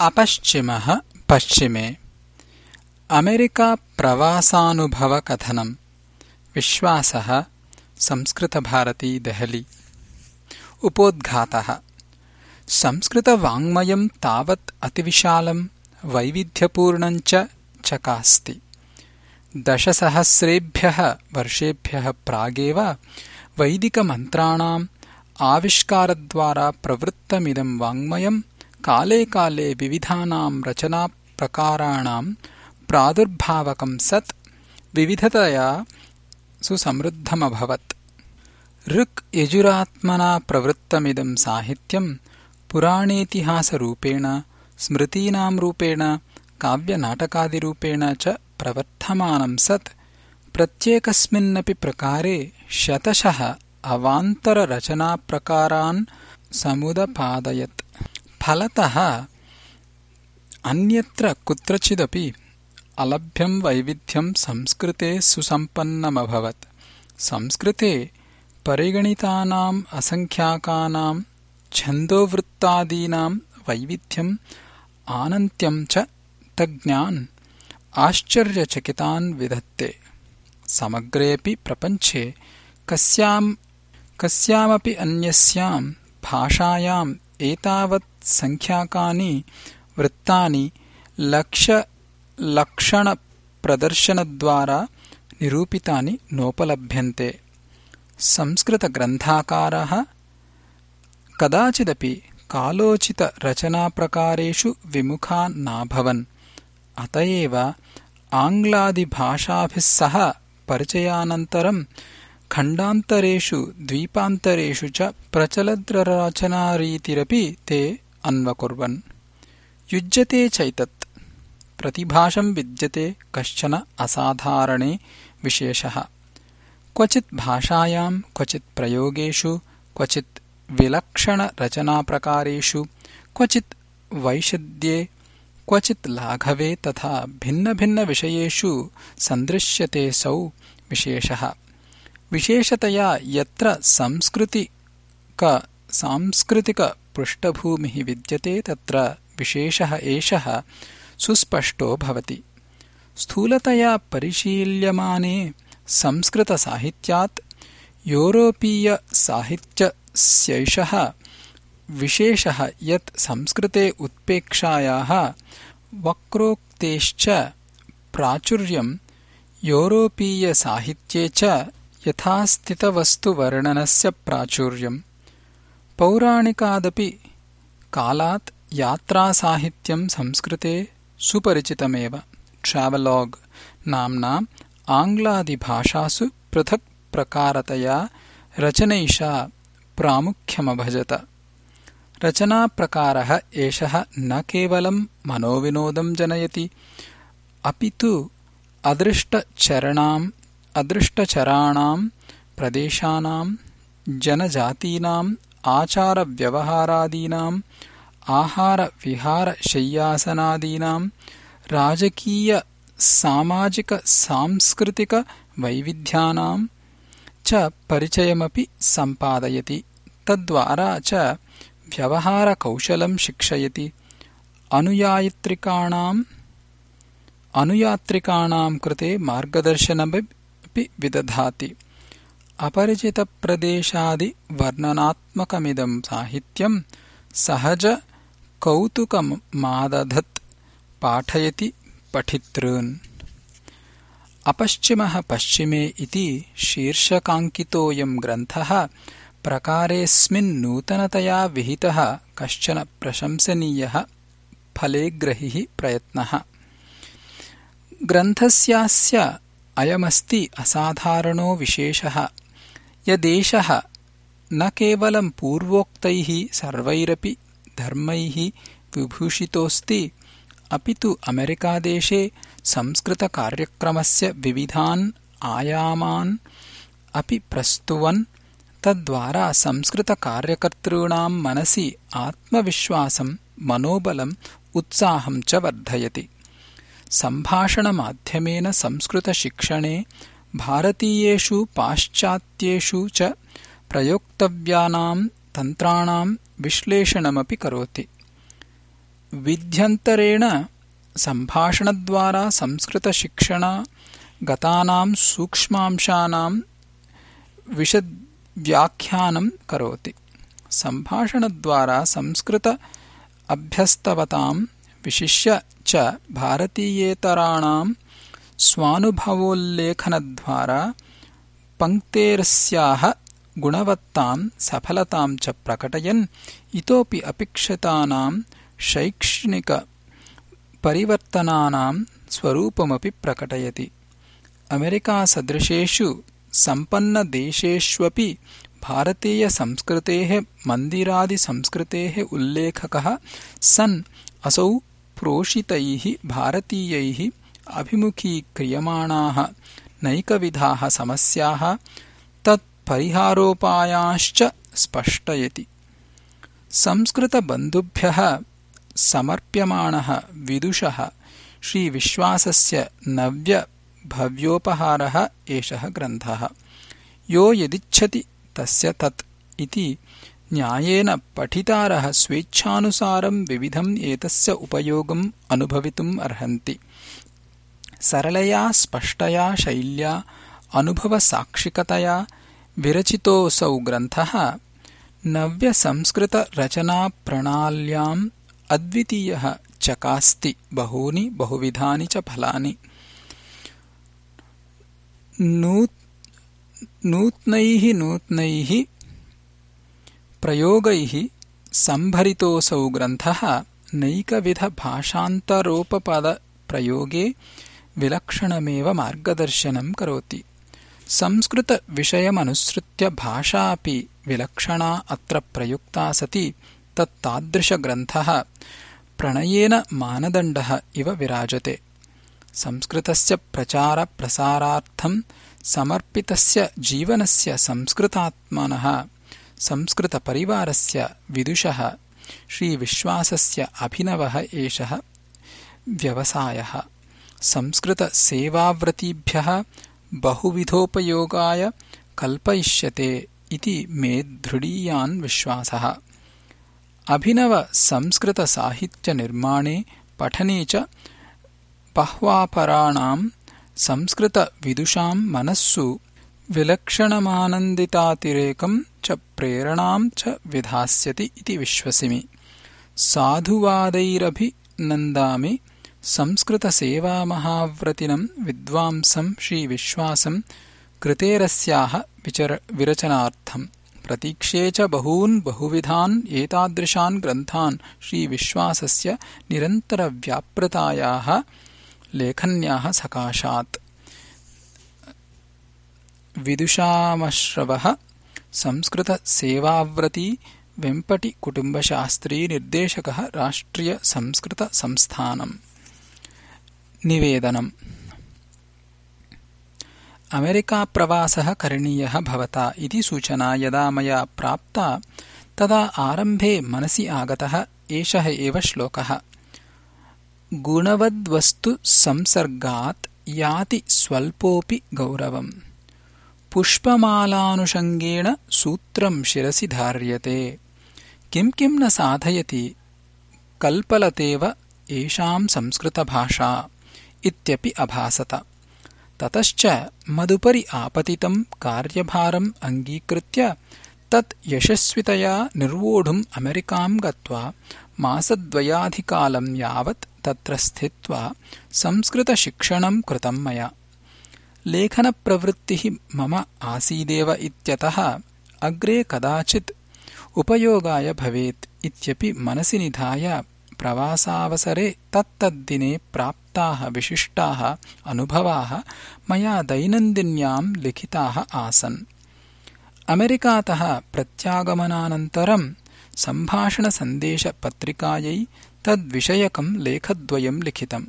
अपश्चिमः पश्चिमे। अमेरिकाप्रवासानुभवकथनम् विश्वासः संस्कृतभारती देहली। उपोद्घातः। संस्कृतवाङ्मयम् तावत् अतिविशालम् वैविध्यपूर्णञ्च चकास्ति। दशसहस्रेभ्यः वर्षेभ्यः प्रागेव वैदिकमन्त्राणाम् आविष्कारद्वारा प्रवृत्तमिदम् वाङ्मयम् काले काले विविधानाम् रचनाप्रकाराणाम् प्रादुर्भावकम् सत् विविधतया सुसमृद्धमभवत्। ऋक् यजुरात्मना प्रवृत्तमिदम् साहित्यम् पुराणेतिहासरूपेण स्मृतीनाम् रूपेण काव्यनाटकादिरूपेण च प्रवर्धमानम् सत्। प्रत्येकस्मिन्नपि प्रकारे शतशः अवान्तररचनाप्रकारान् समुदपादयत् फलतः अन्यत्र कुत्रचिदपि अलभ्यम् वैविध्यम् संस्कृते सुसम्पन्नमभवत्। संस्कृते परिगणितानाम् असङ्ख्याकानाम् छन्दोवृत्तादीनाम् वैविध्यम् आनन्त्यम् च तज्ञान् आश्चर्यचकितान् विधत्ते समग्रेऽपि प्रपञ्चे कस्यामपि अन्यस्याम् भाषायाम् एतावत् सङ्ख्याकानि वृत्तानि लक्षणप्रदर्शनद्वारा निरूपितानि नोपलभ्यन्ते संस्कृतग्रन्थाकारः कदाचिदपि कालोचितरचनाप्रकारेषु विमुखा नाभवन् अत एव आङ्ग्लादिभाषाभिः सह परिचयानन्तरम् खण्डान्तरेषु द्वीपान्तरेषु च प्रचलद्रचनारीतिरपि ते अन्वकुर्वन् युज्यते चैतत्। प्रतिभाषम् विद्यते कश्चन असाधारणे विशेषः। क्वचित् भाषायाम् क्वचित् प्रयोगेषु क्वचित् विलक्षणरचनाप्रकारेषु क्वचित् वैशद्ये क्वचित् लाघवे तथा भिन्नभिन्नविषयेषु सन्दृश्यतेऽसौ विशेषः। विशेषतया यत्र सांस्कृतिकपृष्ठभूमिः विद्यते तत्र विशेषः एषः सुस्पष्टो भवति। स्थूलतया परिशील्यमाने संस्कृतसाहित्यात् यूरोपीयसाहित्यस्यैषः विशेषः यत् संस्कृते उत्पेक्षायाः वक्रोक्तेश्च प्राचुर्यम् यूरोपीयसाहित्ये च यथास्थितवस्तुवर्णनस्य प्राचुर्यम् पौराणिकादपि कालात् यात्रासाहित्यम् संस्कृते सुपरिचितमेव। ट्रावलोग् नाम्ना आङ्ग्लादिभाषासु पृथक्प्रकारतया रचनैषा प्रामुख्यमभजत। रचनाप्रकारः एषः न केवलम् मनोविनोदम् जनयति अपि तु अदृष्टचरणाम् अदृष्टचराणाम् प्रदेशानाम् जनजातीनाम् आचारव्यवहारादीनाम् आहारविहारशय्यासनादीनाम् राजकीयसामाजिकसांस्कृतिकवैविध्यानाम् च परिचयमपि सम्पादयति। तद्वारा च व्यवहारकौशलम् शिक्षयति। अनुयात्रिकाणाम् कृते मार्गदर्शनमपि विदधाति अपरिचितप्रदेशादिवर्णनात्मकमिदम् साहित्यम् सहजकौतुकमादधत् पाठयति पठितॄन्। अपश्चिमः पश्चिमे इति शीर्षकाङ्कितोऽयम् ग्रन्थः प्रकारेऽस्मिन्नूतनतया विहितः कश्चन प्रशंसनीयः फलेग्रहिः प्रयत्नः। ग्रन्थस्यास्य अयमस्ति असाधारणो विशेषः यदेषः न केवलम् पूर्वोक्तैः सर्वैरपि धर्मैः विभूषितोऽस्ति अपि तु अमेरिकादेशे संस्कृतकार्यक्रमस्य विविधान् आयामान् अपि प्रस्तुवन् तद्वारा संस्कृतकार्यकर्तॄणाम् मनसि आत्मविश्वासम् मनोबलम् उत्साहम् च वर्धयति। सम्भाषणमाध्यमेन संस्कृतशिक्षणे भारतीयेषु पाश्चात्येषु च प्रयोक्तव्यानाम् तन्त्राणाम् विश्लेषणमपि करोति। विध्यन्तरेण सम्भाषणद्वारा संस्कृतशिक्षण गतानां सूक्ष्मांशानां विशद्व्याख्यानं करोति। सम्भाषणद्वारा संस्कृत अभ्यस्तवतां विशिष्य च भारतीयेतराणां स्वानुभवोल्लेखनद्वारा पङ्क्तेरस्याः गुणवत्तां सफलतां च प्रकटयन्। इतोपि अपेक्षितानां शैक्षणिकपरिवर्तनानां स्वरूपमपि प्रकटयति। अमेरिकासदृशेषु सम्पन्नदेशेष्वपि भारतीयसंस्कृतेः मन्दिरादिसंस्कृतेः उल्लेखकः सन् असौ प्रोषितैः भारतीयैः अभिमुखीक्रियमाणाः नैकविधाः समस्याः तत्परिहारोपायांश्च स्पष्टयति। संस्कृतबन्धुभ्यः समर्प्यमाणः विदुषः श्रीविश्वासस्य नव्यभव्योपहारः एषः ग्रन्थः। यो यदिच्छति तस्य तत् इति न्यायेन पठितारः स्वेच्छानुसारं विविधम् एतस्य उपयोगम् अनुभवितुम् अर्हन्ति सरलया स्पष्टया शैल्या अनुभवसाक्षिकतया विरचितोऽसौ ग्रन्थः नव्यसंस्कृतरचनाप्रणाल्याम् अद्वितीयः चकास्ति बहूनि बहुविधानि च फलानि नूत्नैः नूत्नैः प्रयोगैः सम्भरितोऽसौ ग्रन्थः नैकविधभाषान्तरोपपदप्रयोगे विलक्षणमेव मार्गदर्शनं करोति। संस्कृतविषयमनुसृत्य भाषा अपि विलक्षणा अत्र प्रयुक्ता सति तत्तादृशग्रन्थः प्रणयेन मानदण्डः इव विराजते। संस्कृतस्य प्रचारप्रसारार्थं समर्पितस्य जीवनस्य संस्कृतात्मनः संस्कृतपरिवारस्य विदुषः श्रीविश्वासस्य अभिनवः एषः व्यवसायः संस्कृतसेवाव्रतीभ्यः बहुविधोपयोगाय कल्पयिष्यते इति मे दृढीयान् विश्वासः। अभिनवसंस्कृतसाहित्यनिर्माणे पठने च बह्वापराणां संस्कृतविदुषां मनस्सु विलक्षणमानन्दितातिरेकं च प्रेरणां च विधास्यति इति विश्वसिमि। साधुवादैरभिनन्दामि संस्कृतसेवामहाव्रतिनं विद्वांसं श्रीविश्वासं कृतेरस्याः विरचनार्थम् प्रतीक्षे च बहून् बहुविधान् एतादृशान् ग्रन्थान् श्रीविश्वासस्य निरन्तरव्यापृतायाः लेखन्याः सकाशात्। विदुषामश्रवः संस्कृतसेवाव्रती वेम्पटिकुटुम्बशास्त्री निर्देशकः राष्ट्रियसंस्कृतसंस्थानम् निवेदनम्। अमेरिकाप्रवासः करणीयः भवता इति सूचना यदा मया प्राप्ता तदा आरम्भे मनसि आगतः एषः एव श्लोकः। गुणवद्वस्तुसंसर्गात् याति स्वल्पोऽपि गौरवम्। पुष्पमालानुषङ्गेण सूत्रं शिरसि धार्यते। किं किं न साधयति कल्पलतेव एषां संस्कृतभाषा इत्यपि अभासत। ततश्च मदुपरि आपतितं कार्यभारम् अङ्गीकृत्य तत् यशस्वितया निर्वोढुम् अमेरिकां गत्वा मासद्वयाधिकालं यावत् तत्र स्थित्वा संस्कृतशिक्षणं कृतं मया। लेखनप्रवृत्तिः मम आसीदेव इत्यतः अग्रे कदाचित् उपयोगाय भवेत् इत्यपि मनसि निधाय प्रवासावसरे तत्तद्दिने प्राप्ताः विशिष्टाः अनुभवाः मया दैनन्दिन्यां लिखिताः आसन्। अमेरिकातः प्रत्यागमनानन्तरं सम्भाषणसन्देशपत्रिकायै तद्विषयकं लेखद्वयं लिखितम्।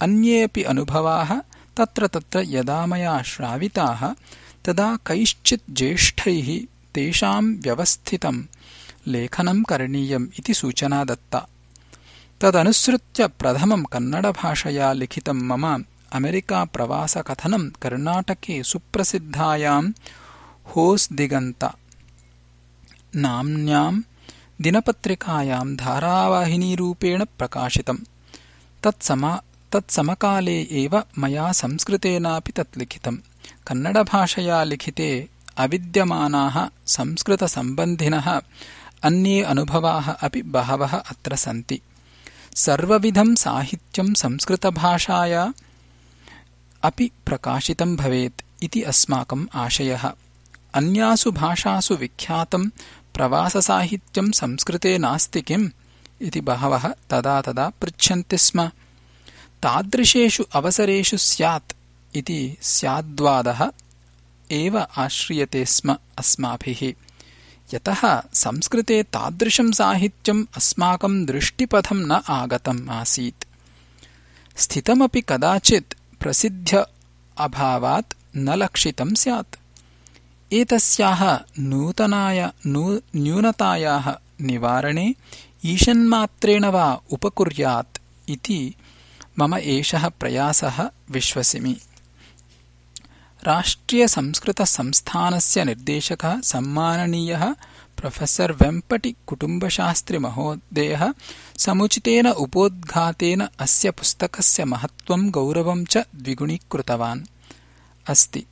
अन्येऽपि अनुभवाः तत्र तत्र यदा मया श्राविताः तदा कैश्चित् ज्येष्ठैः तेषां व्यवस्थितं लेखनं करणीयम् इति सूचना दत्ता तदनुसृत्य प्रथमं कन्नडभाषया लिखितं मम अमेरिकाप्रवासकथनं कर्णाटके सुप्रसिद्धायां होस्दिगन्त नाम्न्यां दिनपत्रिकायां धारावाहिनीरूपेण प्रकाशितम्। तत्समकाले एव मया संस्कृतेनापि तत् लिखितम्। कन्नडभाषया लिखिते अविद्यमानाः संस्कृतसम्बन्धिनः अन्ये अनुभवाः अपि बहवः अत्र सन्ति सर्वविधं साहित्यं संस्कृतभाषाया अपि प्रकाशितं भवेत् इति अस्माकम् आशयः। अन्यासु भाषासु विख्यातं प्रवाससाहित्यं संस्कृते नास्ति किम् इति बहवः तदा तदा पृच्छन्ति स्म। तादृशेषु अवसरेषु स्यात् इति स्याद्वादः एव आश्रियते स्म अस्माभिः यतः संस्कृते तादृशं साहित्यम् अस्माकं दृष्टिपथं न आगतम् आसीत्। स्थितमपि कदाचित् प्रसिद्ध्य अभावात् न लक्षितं स्यात्। एतस्याः न्यूनतायाः निवारणे ईषन्मात्रेण वा उपकुर्यात् इति मम एषः प्रयासः विश्वसिमि राष्ट्रियसंस्कृतसंस्थानस्य निर्देशकः सम्माननीयः प्रोफेसर् वेम्पटिकुटुम्बशास्त्रिमहोदयः समुचितेन उपोद्घातेन अस्य पुस्तकस्य महत्त्वं गौरवं च द्विगुणीकृतवान्। अस्ति।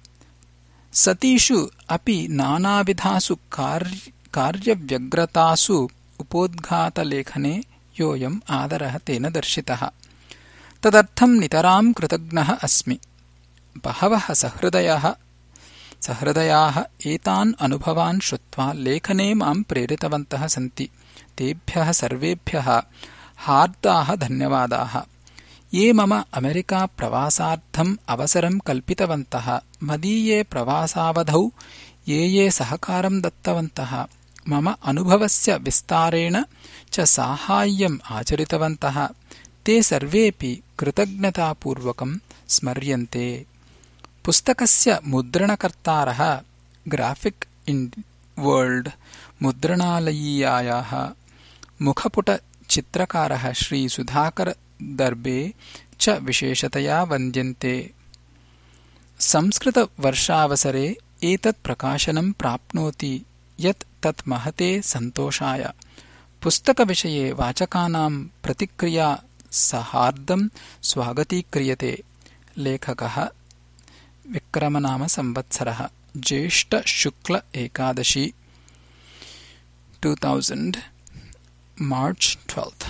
सतीषु अपि नानाविधासु कार्यव्यग्रतासु उपोद्घातलेखने योऽयम् आदरः तेन दर्शितः। तदर्थं नितरां कृतज्ञः अस्मि बहवः सहृदयाः। एतान् अनुभवान् श्रुत्वा लेखने मां प्रेरितवन्तः सन्ति। तेभ्यः सर्वेभ्यः हार्दाः धन्यवादाः। ये मम अमेरिकाप्रवासार्थम् अवसरं कल्पितवन्तः मदीये प्रवासावधौ ये ये सहकारं दत्तवन्तः मम अनुभवस्य विस्तारेण च साहाय्यम् आचरितवन्तः ते सर्वेऽपि कृतज्ञतापूर्वकं स्मर्यन्ते पुस्तकस्य मुद्रणकर्तारः ग्राफिक् वर्ल्ड् मुद्रणालयीयायाः मुखपुटचित्रकारः श्रीसुधाकरदर्बे च विशेषतया वन्द्यन्ते। संस्कृतवर्षावसरे एतत् प्रकाशनं प्राप्नोति यत् तत् महते सन्तोषाय। पुस्तकविषये वाचकानां प्रतिक्रिया सहार्दं स्वागतीक्रियते। लेखकः विक्रमनामसंवत्सरः ज्येष्ठशुक्ल Ekadashi. Two thousand March twelfth